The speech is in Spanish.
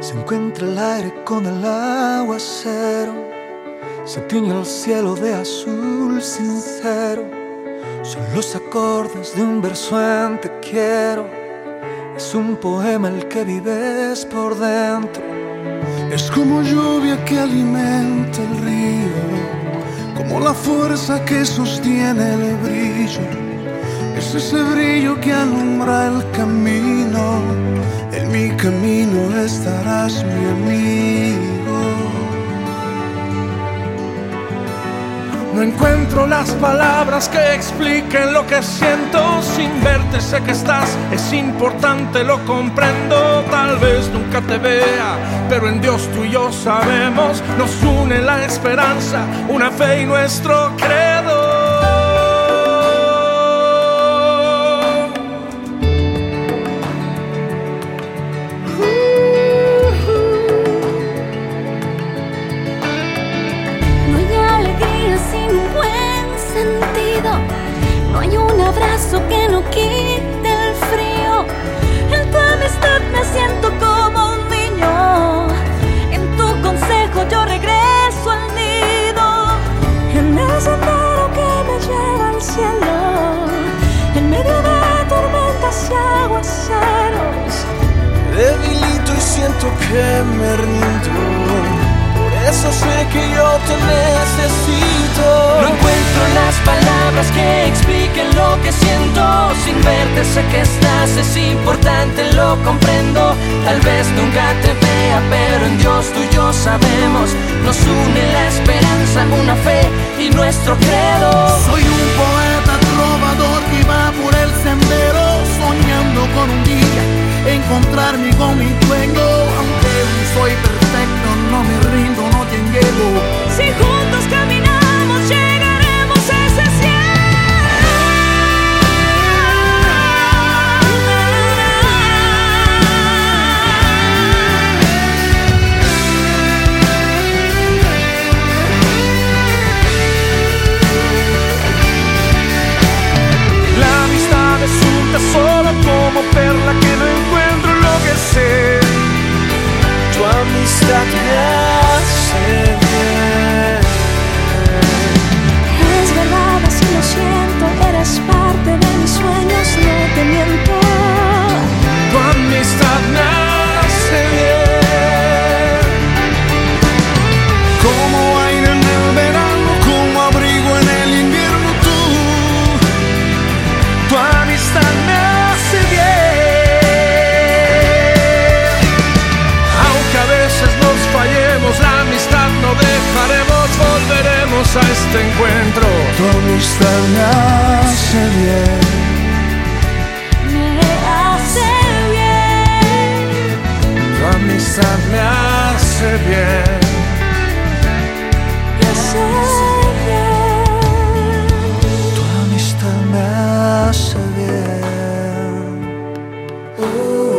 Se encuentra el aire con el aguacero, se tiñe el cielo de azul sincero. Son los acordes de un verso en te quiero, es un poema el que vives por dentro. Es como lluvia que alimenta el río, como la fuerza que sostiene el brillo. Es ese brillo que alumbra el camino, en mi camino estarás mi amigo. No encuentro las palabras que expliquen lo que siento sin verte. Sé que estás, es importante, lo comprendo. Tal vez nunca te vea, pero en Dios tú y yo sabemos. Nos une la esperanza, una fe y nuestro credo. Abrazo que no quite el frío. En tu amistad me siento como un niño. En tu consejo yo regreso al nido. En el sendero que me lleva al cielo. En medio de tormentas y aguaceros. Debilito y siento que me rindo. Eso sé que yo te necesito. No encuentro las palabras que expliquen lo que siento. Sin verte sé que estás, es importante, lo comprendo. Tal vez nunca te vea, pero en Dios tú y yo sabemos. Nos une la esperanza, una fe y nuestro credo. Soy un poeta trovador que va por el sendero soñando con un día encontrarme con mi dueño. a este encuentro. Tu amistad me hace bien. Me hace bien. Tu amistad me hace bien. Me hace bien. Tu amistad me hace bien. Uh.